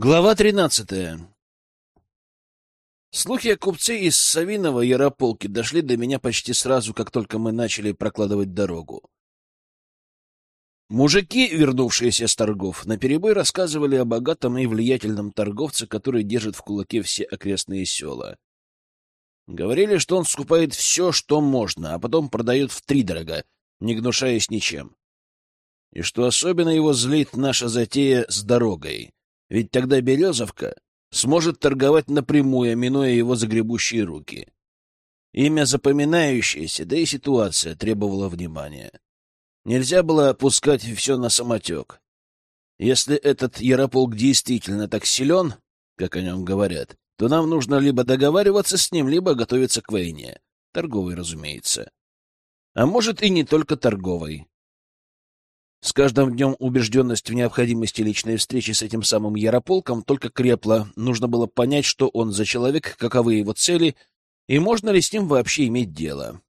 Глава тринадцатая. Слухи о купце из Савиного Ярополки дошли до меня почти сразу, как только мы начали прокладывать дорогу. Мужики, вернувшиеся с торгов, наперебой рассказывали о богатом и влиятельном торговце, который держит в кулаке все окрестные села. Говорили, что он скупает все, что можно, а потом продает втридорога, не гнушаясь ничем. И что особенно его злит наша затея с дорогой — ведь тогда Березовка сможет торговать напрямую, минуя его загребущие руки. Имя запоминающееся, да и ситуация требовала внимания. Нельзя было опускать все на самотек. Если этот Ярополк действительно так силен, как о нем говорят, то нам нужно либо договариваться с ним, либо готовиться к войне. Торговой, разумеется. А может, и не только торговой. С каждым днем убежденность в необходимости личной встречи с этим самым Ярополком только крепла. Нужно было понять, что он за человек, каковы его цели, и можно ли с ним вообще иметь дело.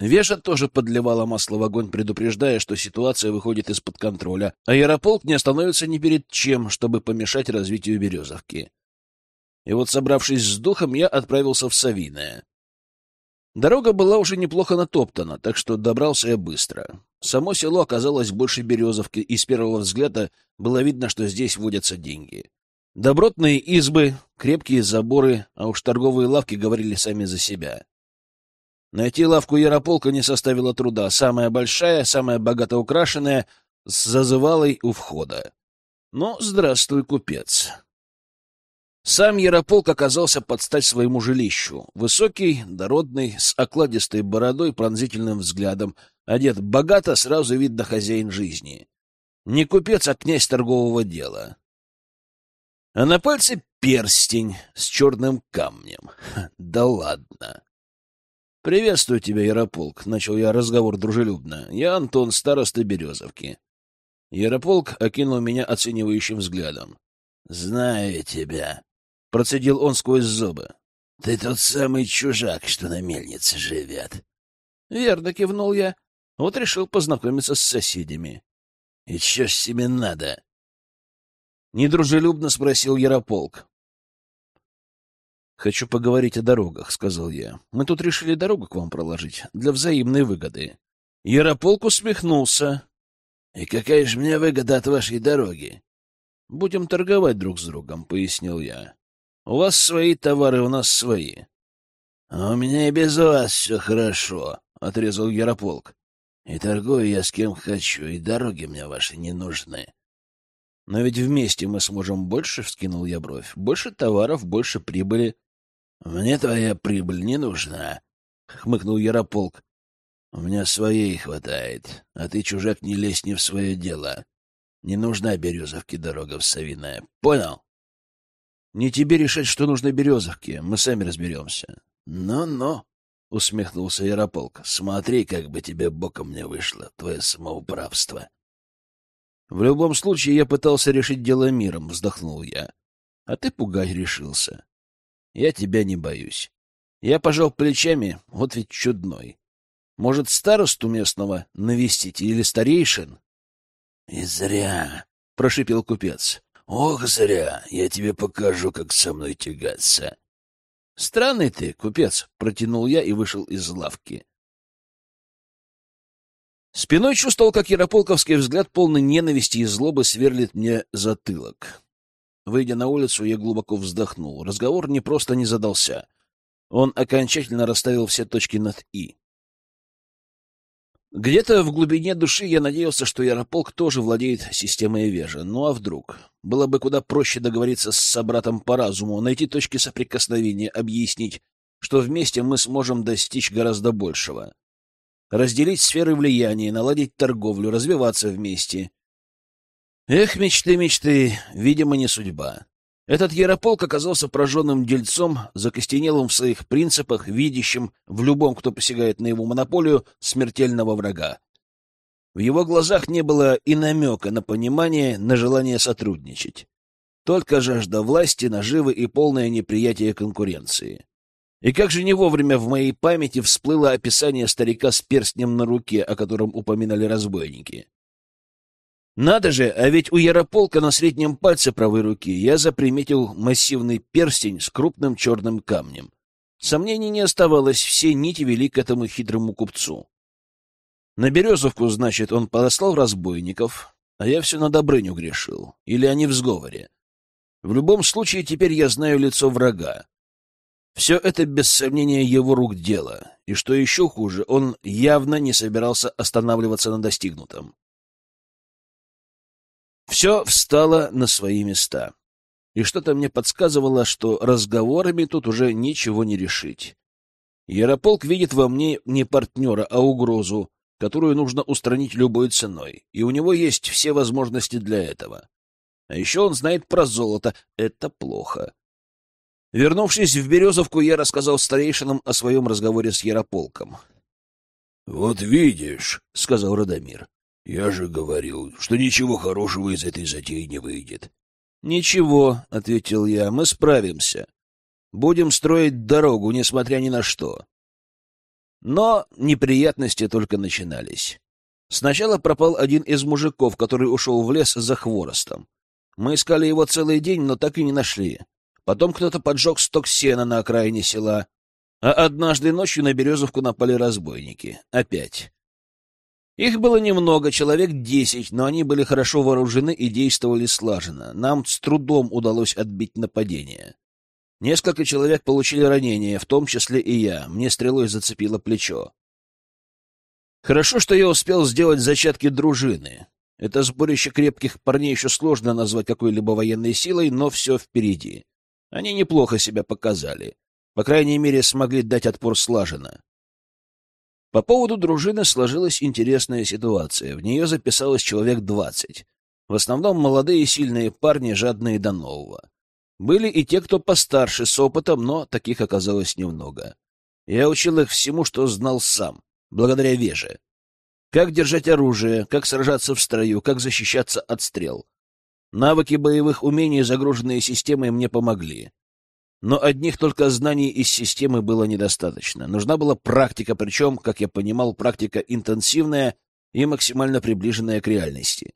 Веша тоже подливала масло в огонь, предупреждая, что ситуация выходит из-под контроля, а Ярополк не остановится ни перед чем, чтобы помешать развитию Березовки. И вот, собравшись с духом, я отправился в Савиное. Дорога была уже неплохо натоптана, так что добрался я быстро. Само село оказалось больше Березовки, и с первого взгляда было видно, что здесь водятся деньги. Добротные избы, крепкие заборы, а уж торговые лавки говорили сами за себя. Найти лавку Ярополка не составило труда. Самая большая, самая богато украшенная, с зазывалой у входа. Ну, здравствуй, купец. Сам Ярополк оказался под стать своему жилищу. Высокий, дородный, с окладистой бородой, пронзительным взглядом. Одет богато, сразу видно хозяин жизни. Не купец, а князь торгового дела. А на пальце перстень с черным камнем. Да ладно. «Приветствую тебя, Ярополк», — начал я разговор дружелюбно. «Я Антон, староста Березовки». Ярополк окинул меня оценивающим взглядом. «Знаю тебя», — процедил он сквозь зубы. — Ты тот самый чужак, что на мельнице живет. — Верно, — кивнул я. Вот решил познакомиться с соседями. — И что ж тебе надо? Недружелюбно спросил Ярополк. — Хочу поговорить о дорогах, — сказал я. — Мы тут решили дорогу к вам проложить для взаимной выгоды. Ярополк усмехнулся. — И какая же мне выгода от вашей дороги? — Будем торговать друг с другом, — пояснил я. У вас свои товары, у нас свои. — А у меня и без вас все хорошо, — отрезал Ярополк. — И торгую я с кем хочу, и дороги мне ваши не нужны. — Но ведь вместе мы сможем больше, — вскинул я бровь. — Больше товаров, больше прибыли. — Мне твоя прибыль не нужна, — хмыкнул Ярополк. — У меня своей хватает, а ты, чужак, не лезь не в свое дело. Не нужна березовки дорога в Савиное. Понял? Не тебе решать, что нужно Березовке. Мы сами разберемся. Ну-ну, — усмехнулся Ярополк. — Смотри, как бы тебе боком не вышло, твое самоуправство. В любом случае, я пытался решить дело миром, — вздохнул я. А ты пугать решился. Я тебя не боюсь. Я пожал плечами, вот ведь чудной. Может, старосту местного навестить или старейшин? — И зря, — прошипел купец. «Ох, зря! Я тебе покажу, как со мной тягаться!» «Странный ты, купец!» — протянул я и вышел из лавки. Спиной чувствовал, как Ярополковский взгляд полный ненависти и злобы сверлит мне затылок. Выйдя на улицу, я глубоко вздохнул. Разговор не просто не задался. Он окончательно расставил все точки над «и». Где-то в глубине души я надеялся, что Ярополк тоже владеет системой Вежа. Ну а вдруг? Было бы куда проще договориться с собратом по разуму, найти точки соприкосновения, объяснить, что вместе мы сможем достичь гораздо большего. Разделить сферы влияния, наладить торговлю, развиваться вместе. Эх, мечты, мечты, видимо, не судьба. Этот Ярополк оказался прожженным дельцом, закостенелым в своих принципах, видящим в любом, кто посягает на его монополию, смертельного врага. В его глазах не было и намека на понимание, на желание сотрудничать. Только жажда власти, наживы и полное неприятие конкуренции. И как же не вовремя в моей памяти всплыло описание старика с перстнем на руке, о котором упоминали разбойники. Надо же, а ведь у Ярополка на среднем пальце правой руки я заприметил массивный перстень с крупным черным камнем. Сомнений не оставалось, все нити вели к этому хитрому купцу. На Березовку, значит, он подослал разбойников, а я все на Добрыню грешил. Или они в сговоре. В любом случае, теперь я знаю лицо врага. Все это, без сомнения, его рук дело. И что еще хуже, он явно не собирался останавливаться на достигнутом. Все встало на свои места. И что-то мне подсказывало, что разговорами тут уже ничего не решить. Ярополк видит во мне не партнера, а угрозу, которую нужно устранить любой ценой, и у него есть все возможности для этого. А еще он знает про золото. Это плохо. Вернувшись в Березовку, я рассказал старейшинам о своем разговоре с Ярополком. — Вот видишь, — сказал Радомир, я же говорил, что ничего хорошего из этой затеи не выйдет. — Ничего, — ответил я, — мы справимся. Будем строить дорогу, несмотря ни на что. Но неприятности только начинались. Сначала пропал один из мужиков, который ушел в лес за хворостом. Мы искали его целый день, но так и не нашли. Потом кто-то поджег сток сена на окраине села. А однажды ночью на Березовку напали разбойники. Опять. Их было немного, человек десять, но они были хорошо вооружены и действовали слаженно. Нам с трудом удалось отбить нападение. Несколько человек получили ранения, в том числе и я. Мне стрелой зацепило плечо. Хорошо, что я успел сделать зачатки дружины. Это сборище крепких парней еще сложно назвать какой-либо военной силой, но все впереди. Они неплохо себя показали. По крайней мере, смогли дать отпор слаженно. По поводу дружины сложилась интересная ситуация. В нее записалось человек двадцать. В основном молодые сильные парни, жадные до нового. Были и те, кто постарше, с опытом, но таких оказалось немного. Я учил их всему, что знал сам, благодаря Веже. Как держать оружие, как сражаться в строю, как защищаться от стрел. Навыки боевых умений, загруженные системой, мне помогли. Но одних только знаний из системы было недостаточно. Нужна была практика, причем, как я понимал, практика интенсивная и максимально приближенная к реальности.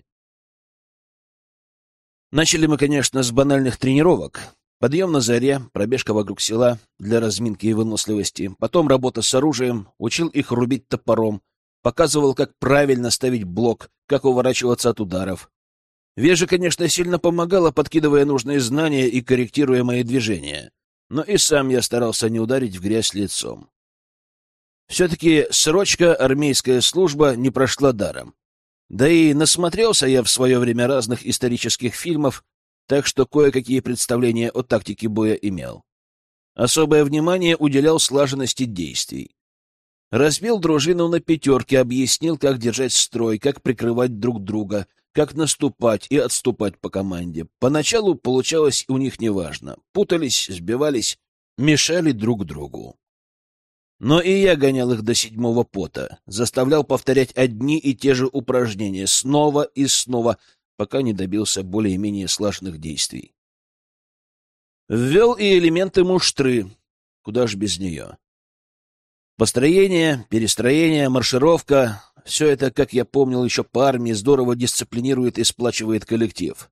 Начали мы, конечно, с банальных тренировок. Подъем на заре, пробежка вокруг села для разминки и выносливости, потом работа с оружием, учил их рубить топором, показывал, как правильно ставить блок, как уворачиваться от ударов. Вежа, конечно, сильно помогала, подкидывая нужные знания и корректируя мои движения. Но и сам я старался не ударить в грязь лицом. Все-таки срочка армейская служба не прошла даром. Да и насмотрелся я в свое время разных исторических фильмов, так что кое-какие представления о тактике боя имел. Особое внимание уделял слаженности действий. Разбил дружину на пятерки, объяснил, как держать строй, как прикрывать друг друга, как наступать и отступать по команде. Поначалу получалось у них неважно. Путались, сбивались, мешали друг другу. Но и я гонял их до седьмого пота, заставлял повторять одни и те же упражнения снова и снова, пока не добился более-менее слаженных действий. Ввел и элементы муштры, куда ж без нее. Построение, перестроение, маршировка все это, как я помнил еще по армии, здорово дисциплинирует и сплачивает коллектив.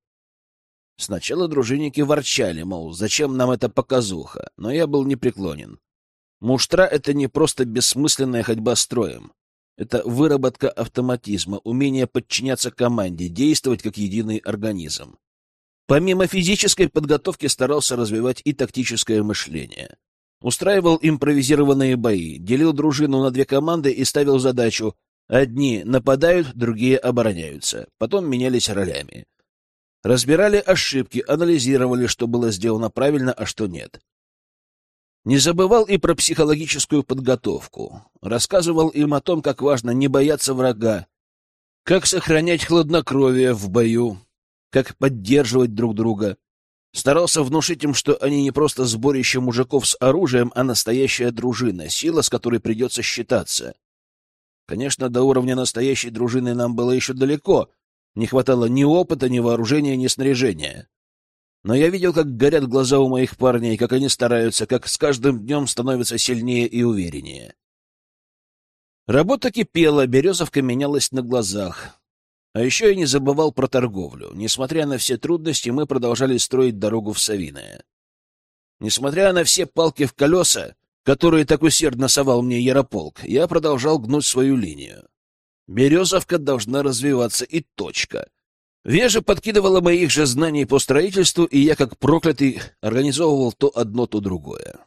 Сначала дружинники ворчали, мол, зачем нам эта показуха, но я был непреклонен. Муштра — это не просто бессмысленная ходьба строем. Это выработка автоматизма, умение подчиняться команде, действовать как единый организм. Помимо физической подготовки старался развивать и тактическое мышление. Устраивал импровизированные бои, делил дружину на две команды и ставил задачу Одни нападают, другие обороняются. Потом менялись ролями. Разбирали ошибки, анализировали, что было сделано правильно, а что нет. Не забывал и про психологическую подготовку. Рассказывал им о том, как важно не бояться врага, как сохранять хладнокровие в бою, как поддерживать друг друга. Старался внушить им, что они не просто сборище мужиков с оружием, а настоящая дружина, сила, с которой придется считаться. Конечно, до уровня настоящей дружины нам было еще далеко. Не хватало ни опыта, ни вооружения, ни снаряжения. Но я видел, как горят глаза у моих парней, как они стараются, как с каждым днем становятся сильнее и увереннее. Работа кипела, березовка менялась на глазах. А еще я не забывал про торговлю. Несмотря на все трудности, мы продолжали строить дорогу в Савиное. Несмотря на все палки в колеса, которые так усердно совал мне Ярополк, я продолжал гнуть свою линию. Березовка должна развиваться и точка. Вежа подкидывала моих же знаний по строительству, и я, как проклятый, организовывал то одно, то другое.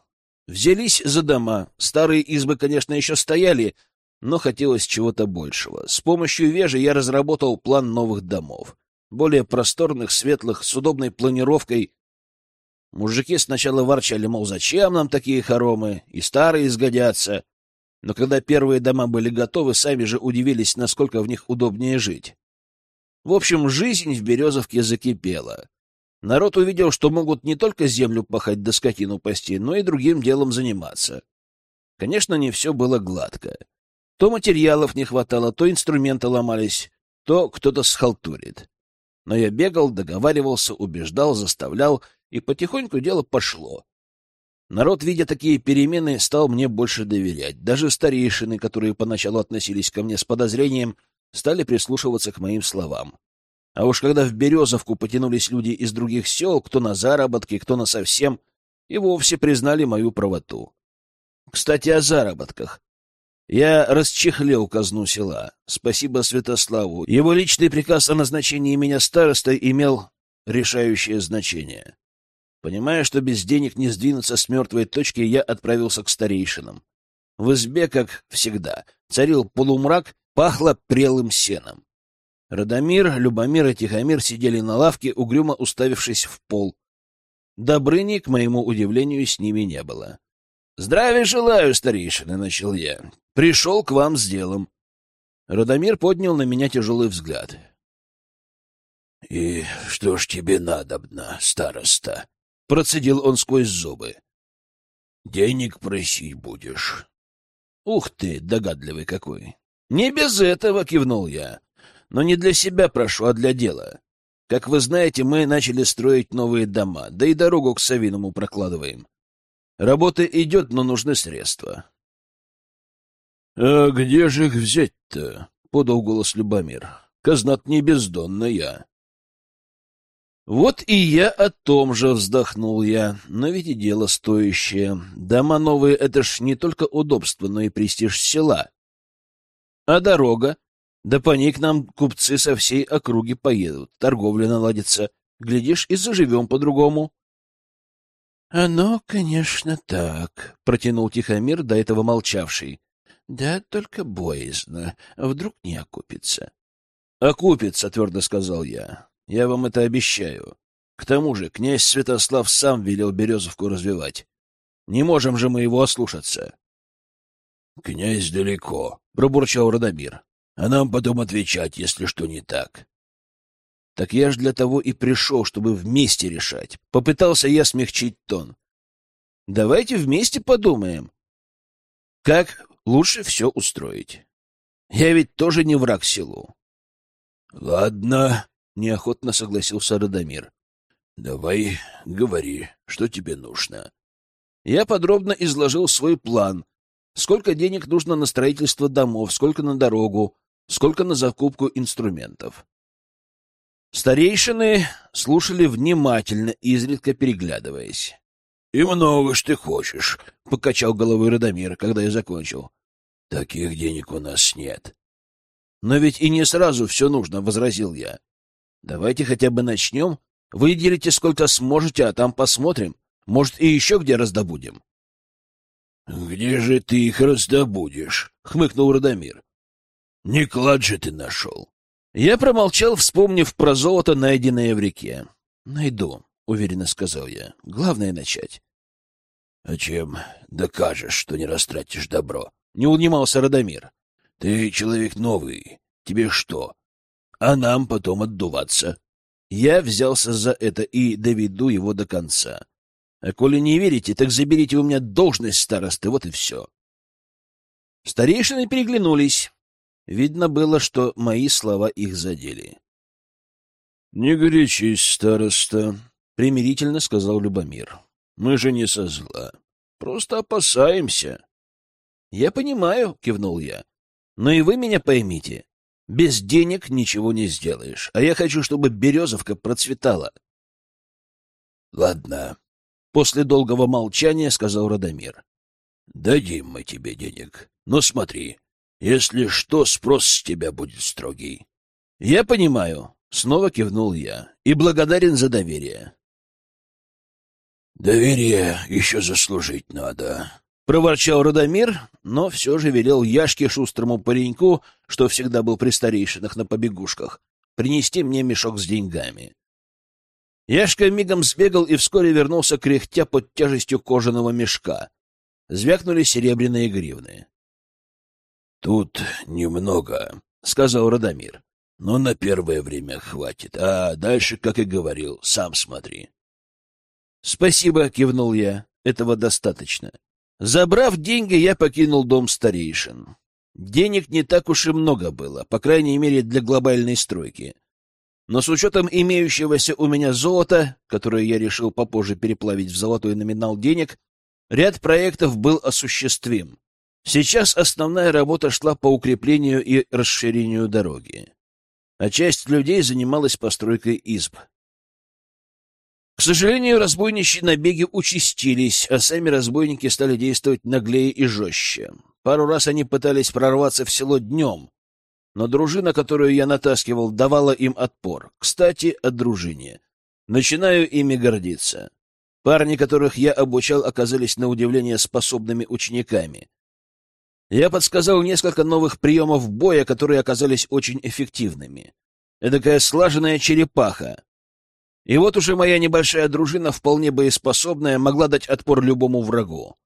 Взялись за дома. Старые избы, конечно, еще стояли, но хотелось чего-то большего. С помощью вежи я разработал план новых домов. Более просторных, светлых, с удобной планировкой. Мужики сначала ворчали, мол, зачем нам такие хоромы, и старые сгодятся. Но когда первые дома были готовы, сами же удивились, насколько в них удобнее жить. В общем, жизнь в Березовке закипела. Народ увидел, что могут не только землю пахать да скотину пасти, но и другим делом заниматься. Конечно, не все было гладко. То материалов не хватало, то инструменты ломались, то кто-то схалтурит. Но я бегал, договаривался, убеждал, заставлял, и потихоньку дело пошло. Народ, видя такие перемены, стал мне больше доверять. Даже старейшины, которые поначалу относились ко мне с подозрением, стали прислушиваться к моим словам. А уж когда в Березовку потянулись люди из других сел, кто на заработки, кто на совсем, и вовсе признали мою правоту. Кстати, о заработках. Я расчехлил казну села. Спасибо Святославу. Его личный приказ о назначении меня старостой имел решающее значение. Понимая, что без денег не сдвинуться с мертвой точки, я отправился к старейшинам. В избе, как всегда, царил полумрак, пахло прелым сеном. Радомир, Любомир и Тихомир сидели на лавке, угрюмо уставившись в пол. Добрыни, к моему удивлению, с ними не было. — Здравия желаю, старейшины, — начал я. — Пришел к вам с делом. Радомир поднял на меня тяжелый взгляд. — И что ж тебе надобно, староста? — процедил он сквозь зубы. — Денег просить будешь. — Ух ты, догадливый какой! — Не без этого, — кивнул я но не для себя прошу, а для дела. Как вы знаете, мы начали строить новые дома, да и дорогу к Савиному прокладываем. Работа идет, но нужны средства. — А где же их взять-то? — подал голос Любомир. — Казнат не бездонная. Вот и я о том же вздохнул я, но ведь и дело стоящее. Дома новые — это ж не только удобство, но и престиж села. А дорога? Да по ней к нам купцы со всей округи поедут, торговля наладится. Глядишь, и заживем по-другому. — Оно, конечно, так, — протянул Тихомир, до этого молчавший. — Да только боязно. Вдруг не окупится. — Окупится, — твердо сказал я. — Я вам это обещаю. К тому же князь Святослав сам велел Березовку развивать. Не можем же мы его ослушаться. — Князь далеко, — пробурчал Радомир а нам потом отвечать, если что не так. Так я ж для того и пришел, чтобы вместе решать. Попытался я смягчить тон. Давайте вместе подумаем, как лучше все устроить. Я ведь тоже не враг селу. — Ладно, — неохотно согласился Радомир. — Давай, говори, что тебе нужно. Я подробно изложил свой план. Сколько денег нужно на строительство домов, сколько на дорогу, сколько на закупку инструментов. Старейшины слушали внимательно, изредка переглядываясь. — И много ж ты хочешь, — покачал головой Радомир, когда я закончил. — Таких денег у нас нет. — Но ведь и не сразу все нужно, — возразил я. — Давайте хотя бы начнем. Выделите сколько сможете, а там посмотрим. Может, и еще где раздобудем. — Где же ты их раздобудешь? — хмыкнул Радомир. Не клад же ты нашел. Я промолчал, вспомнив про золото, найденное в реке. Найду, уверенно сказал я. Главное начать. А чем докажешь, что не растратишь добро? Не унимался Радомир. Ты человек новый. Тебе что? А нам потом отдуваться. Я взялся за это и доведу его до конца. А коли не верите, так заберите у меня должность старосты, вот и все. Старейшины переглянулись. Видно было, что мои слова их задели. — Не горячись, староста, — примирительно сказал Любомир. — Мы же не со зла. Просто опасаемся. — Я понимаю, — кивнул я. — Но и вы меня поймите. Без денег ничего не сделаешь, а я хочу, чтобы Березовка процветала. — Ладно, — после долгого молчания сказал Радомир. — Дадим мы тебе денег. Но смотри, если что, спрос с тебя будет строгий. — Я понимаю, — снова кивнул я, — и благодарен за доверие. — Доверие еще заслужить надо, — проворчал Радомир, но все же велел Яшке шустрому пареньку, что всегда был при старейшинах на побегушках, принести мне мешок с деньгами. Яшка мигом сбегал и вскоре вернулся, кряхтя под тяжестью кожаного мешка. Звякнули серебряные гривны. — Тут немного, — сказал Радомир. — Но на первое время хватит, а дальше, как и говорил, сам смотри. — Спасибо, — кивнул я. — Этого достаточно. — Забрав деньги, я покинул дом старейшин. Денег не так уж и много было, по крайней мере, для глобальной стройки. Но с учетом имеющегося у меня золота, которое я решил попозже переплавить в золотой номинал денег, ряд проектов был осуществим. Сейчас основная работа шла по укреплению и расширению дороги. А часть людей занималась постройкой изб. К сожалению, разбойничьи набеги участились, а сами разбойники стали действовать наглее и жестче. Пару раз они пытались прорваться в село днем, но дружина, которую я натаскивал, давала им отпор. Кстати, о дружине. Начинаю ими гордиться. Парни, которых я обучал, оказались на удивление способными учениками. Я подсказал несколько новых приемов боя, которые оказались очень эффективными. Эдакая слаженная черепаха, и вот уже моя небольшая дружина, вполне боеспособная, могла дать отпор любому врагу.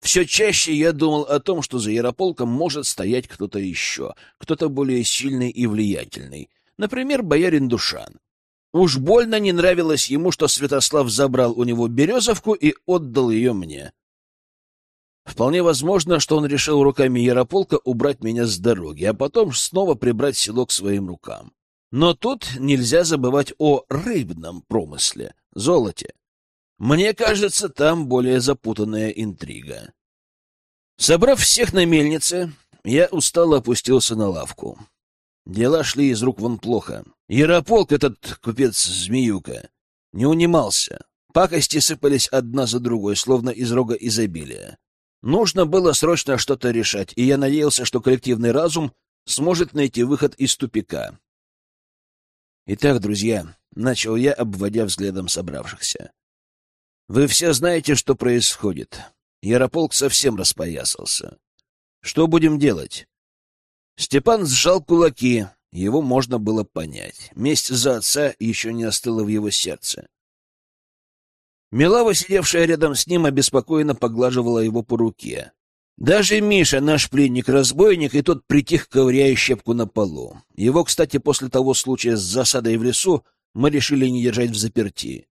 Все чаще я думал о том, что за Ярополком может стоять кто-то еще, кто-то более сильный и влиятельный. Например, боярин Душан. Уж больно не нравилось ему, что Святослав забрал у него Березовку и отдал ее мне. Вполне возможно, что он решил руками Ярополка убрать меня с дороги, а потом снова прибрать село к своим рукам. Но тут нельзя забывать о рыбном промысле, золоте. Мне кажется, там более запутанная интрига. Собрав всех на мельнице, я устало опустился на лавку. Дела шли из рук вон плохо. Ярополк, этот купец-змеюка, не унимался. Пакости сыпались одна за другой, словно из рога изобилия. Нужно было срочно что-то решать, и я надеялся, что коллективный разум сможет найти выход из тупика. Итак, друзья, начал я, обводя взглядом собравшихся. Вы все знаете, что происходит. Ярополк совсем распоясался. Что будем делать? Степан сжал кулаки. Его можно было понять. Месть за отца еще не остыла в его сердце. Милава, сидевшая рядом с ним, обеспокоенно поглаживала его по руке. Даже Миша, наш пленник-разбойник, и тот притих, ковыряя щепку на полу. Его, кстати, после того случая с засадой в лесу мы решили не держать в заперти.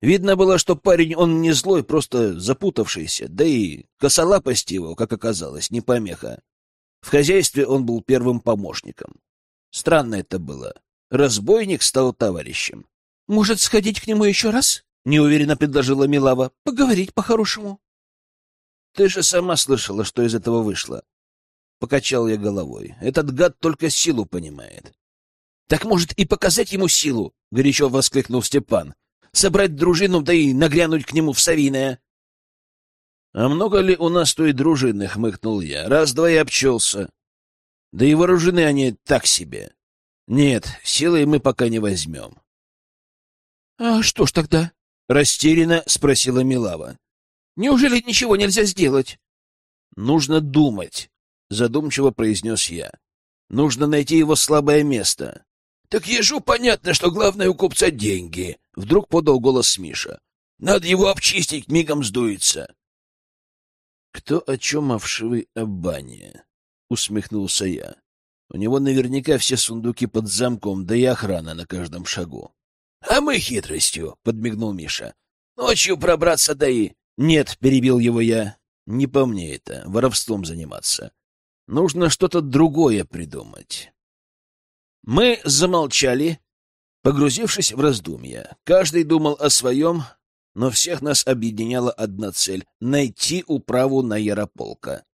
Видно было, что парень он не злой, просто запутавшийся, да и косолапость его, как оказалось, не помеха. В хозяйстве он был первым помощником. Странно это было. Разбойник стал товарищем. — Может, сходить к нему еще раз? — неуверенно предложила Милава. — Поговорить по-хорошему. Ты же сама слышала, что из этого вышло. Покачал я головой. Этот гад только силу понимает. Так может и показать ему силу, горячо воскликнул Степан. Собрать дружину, да и нагрянуть к нему в Савиное. А много ли у нас той дружины, хмыкнул я. Раз-два и обчелся. Да и вооружены они так себе. Нет, силой мы пока не возьмем. — А что ж тогда? — растерянно спросила Милава. Неужели ничего нельзя сделать? Нужно думать, задумчиво произнес я. Нужно найти его слабое место. Так ежу понятно, что главное у купца деньги, вдруг подал голос Миша. Надо его обчистить, мигом сдуется. Кто о чем овшивый о бане? усмехнулся я. У него наверняка все сундуки под замком, да и охрана на каждом шагу. — А мы хитростью, — подмигнул Миша. — Ночью пробраться, да и... «Нет», — перебил его я, — «не по мне это, воровством заниматься. Нужно что-то другое придумать». Мы замолчали, погрузившись в раздумья. Каждый думал о своем, но всех нас объединяла одна цель — найти управу на Ярополка.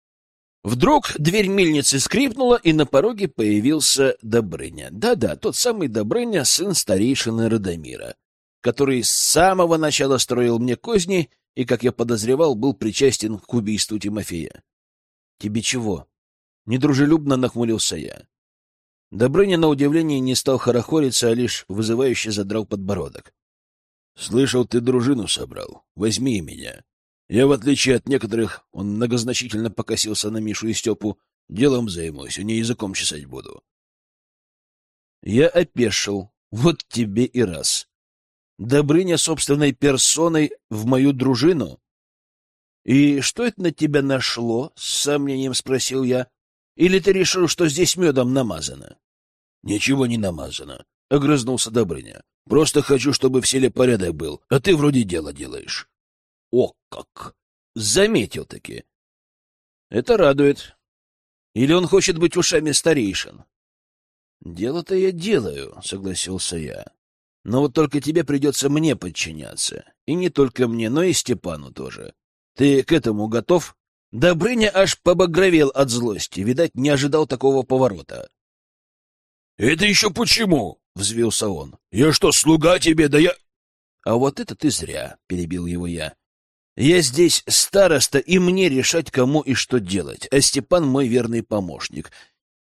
Вдруг дверь мельницы скрипнула, и на пороге появился Добрыня. Да-да, тот самый Добрыня, сын старейшины Радомира, который с самого начала строил мне козни и, как я подозревал, был причастен к убийству Тимофея. — Тебе чего? — недружелюбно нахмурился я. Добрыня, на удивление, не стал хорохориться, а лишь вызывающе задрал подбородок. — Слышал, ты дружину собрал. Возьми меня. Я, в отличие от некоторых, он многозначительно покосился на Мишу и Степу, делом займусь, а не языком чесать буду. Я опешил. Вот тебе и раз. Добрыня собственной персоной в мою дружину? И что это на тебя нашло? — с сомнением спросил я. — Или ты решил, что здесь медом намазано? — Ничего не намазано, — огрызнулся Добрыня. — Просто хочу, чтобы в селе порядок был, а ты вроде дело делаешь. О как! Заметил-таки. Это радует. Или он хочет быть ушами старейшин? Дело-то я делаю, согласился я. Но вот только тебе придется мне подчиняться. И не только мне, но и Степану тоже. Ты к этому готов? Добрыня аж побагровел от злости. Видать, не ожидал такого поворота. — Это еще почему? — взвился он. — Я что, слуга тебе? Да я... — А вот это ты зря, — перебил его я. Я здесь староста, и мне решать, кому и что делать, а Степан мой верный помощник.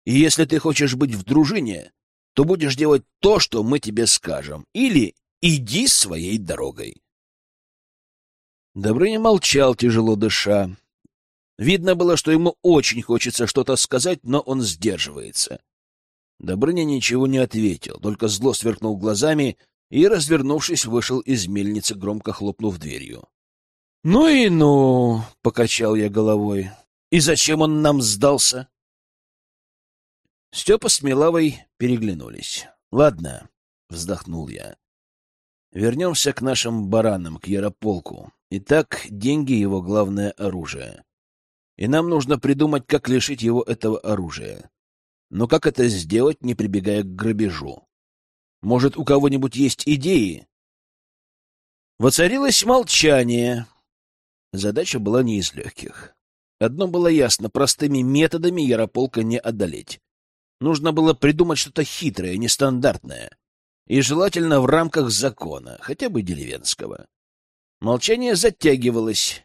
И если ты хочешь быть в дружине, то будешь делать то, что мы тебе скажем, или иди своей дорогой. Добрыня молчал, тяжело дыша. Видно было, что ему очень хочется что-то сказать, но он сдерживается. Добрыня ничего не ответил, только зло сверкнул глазами и, развернувшись, вышел из мельницы, громко хлопнув дверью. «Ну и ну!» — покачал я головой. «И зачем он нам сдался?» Степа с Милавой переглянулись. «Ладно», — вздохнул я. «Вернемся к нашим баранам, к Ярополку. Итак, деньги — его главное оружие. И нам нужно придумать, как лишить его этого оружия. Но как это сделать, не прибегая к грабежу? Может, у кого-нибудь есть идеи?» Воцарилось молчание, Задача была не из легких. Одно было ясно — простыми методами Ярополка не одолеть. Нужно было придумать что-то хитрое, нестандартное. И желательно в рамках закона, хотя бы деревенского. Молчание затягивалось.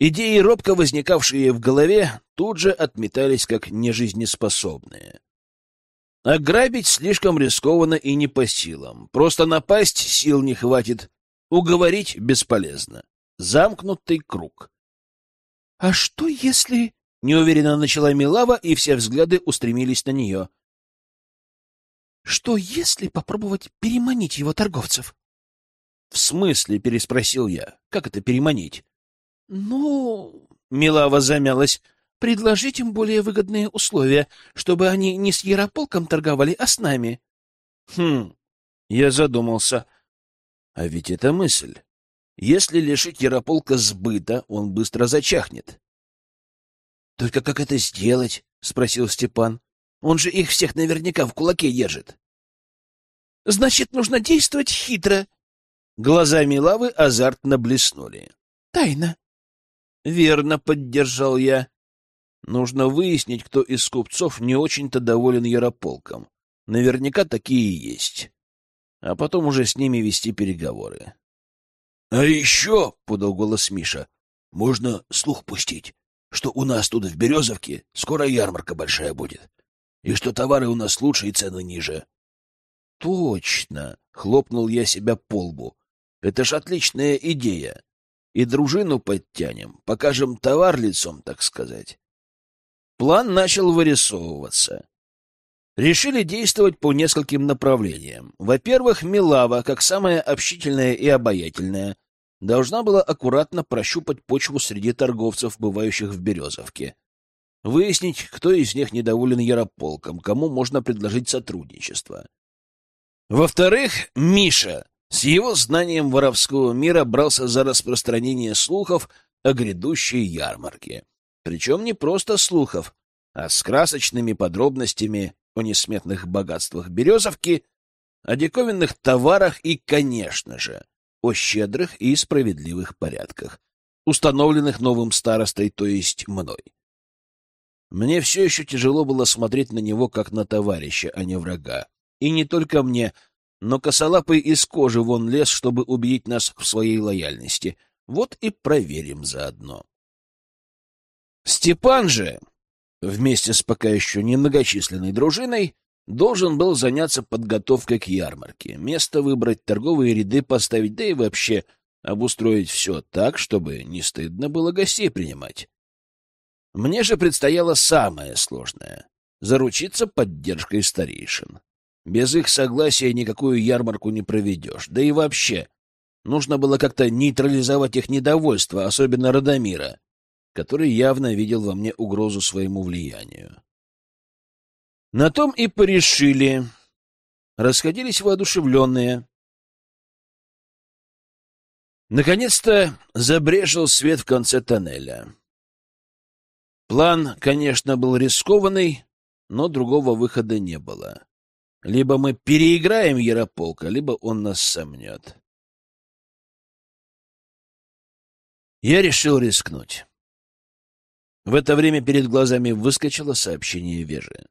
Идеи, робко возникавшие в голове, тут же отметались как нежизнеспособные. Ограбить слишком рискованно и не по силам. Просто напасть сил не хватит. Уговорить бесполезно. Замкнутый круг. — А что если... — неуверенно начала Милава, и все взгляды устремились на нее. — Что если попробовать переманить его торговцев? — В смысле? — переспросил я. — Как это переманить? — Ну... — Милава замялась. — Предложить им более выгодные условия, чтобы они не с Ярополком торговали, а с нами. — Хм... Я задумался. А ведь это мысль. Если лишить Ярополка сбыта, он быстро зачахнет. — Только как это сделать? — спросил Степан. — Он же их всех наверняка в кулаке держит. — Значит, нужно действовать хитро. Глаза Милавы азартно блеснули. — Тайна. — Верно, — поддержал я. Нужно выяснить, кто из купцов не очень-то доволен Ярополком. Наверняка такие есть. А потом уже с ними вести переговоры. — А еще, — подал голос Миша, — можно слух пустить, что у нас тут в Березовке скоро ярмарка большая будет, и что товары у нас лучше и цены ниже. — Точно! — хлопнул я себя по лбу. — Это ж отличная идея. И дружину подтянем, покажем товар лицом, так сказать. План начал вырисовываться. Решили действовать по нескольким направлениям. Во-первых, Милава, как самая общительная и обаятельная, должна была аккуратно прощупать почву среди торговцев, бывающих в Березовке. Выяснить, кто из них недоволен Ярополком, кому можно предложить сотрудничество. Во-вторых, Миша с его знанием воровского мира брался за распространение слухов о грядущей ярмарке. Причем не просто слухов, а с красочными подробностями о несметных богатствах Березовки, о диковинных товарах и, конечно же, о щедрых и справедливых порядках, установленных новым старостой, то есть мной. Мне все еще тяжело было смотреть на него как на товарища, а не врага. И не только мне, но косолапый из кожи вон лез, чтобы убедить нас в своей лояльности. Вот и проверим заодно. Степан же, вместе с пока еще немногочисленной дружиной, должен был заняться подготовкой к ярмарке, место выбрать, торговые ряды поставить, да и вообще обустроить все так, чтобы не стыдно было гостей принимать. Мне же предстояло самое сложное — заручиться поддержкой старейшин. Без их согласия никакую ярмарку не проведешь. Да и вообще, нужно было как-то нейтрализовать их недовольство, особенно Радомира, который явно видел во мне угрозу своему влиянию. На том и порешили. Расходились воодушевленные. Наконец-то забрежил свет в конце тоннеля. План, конечно, был рискованный, но другого выхода не было. Либо мы переиграем Ярополка, либо он нас сомнет. Я решил рискнуть. В это время перед глазами выскочило сообщение Вежи.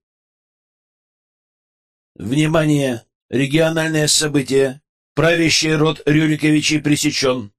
«Внимание! Региональное событие! Правящий род Рюриковичей пресечен!